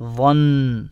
one